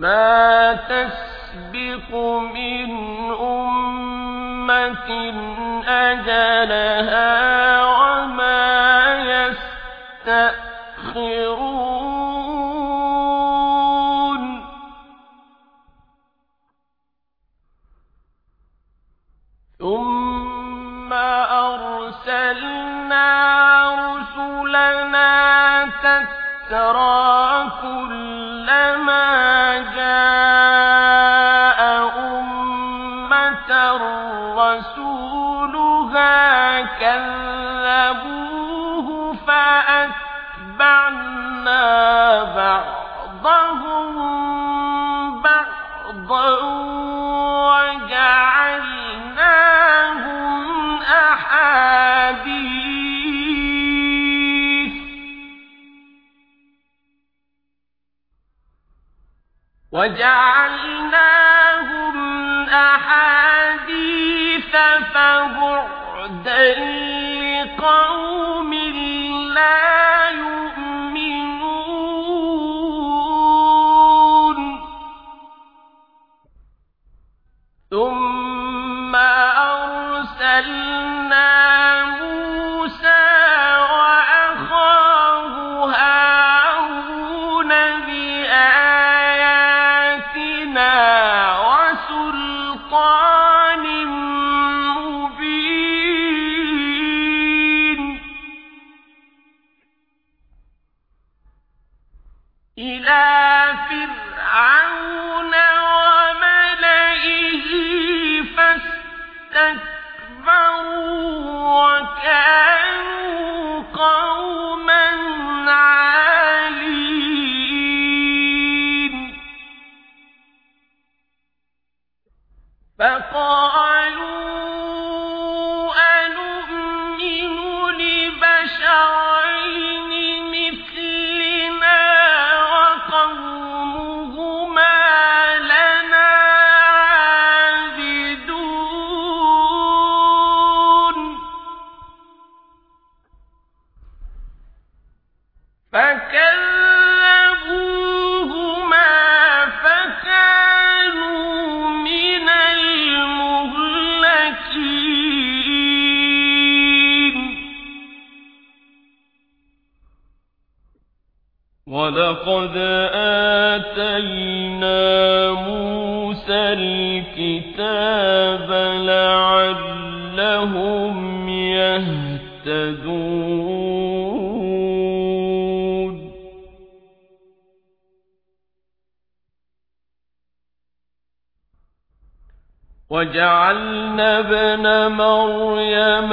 ما تسبق من أمة أجلها وما يستأخرون. ثم أرسلنا رسلنا تترى كل كذبت وجعلناهم أحاديث فبعدا لقوم إلى فرعون ولقد آتينا موسى الكتاب لعلهم يهتدون. وجعلنا ابن مريم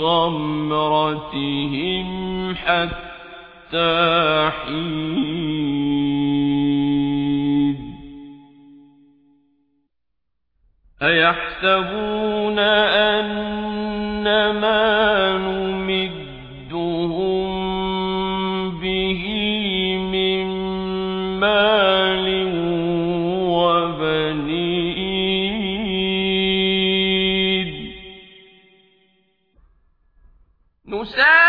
غمرتهم حتى حين. أيحسبون أن ما نمدهم به من مال وبنين؟ نسارع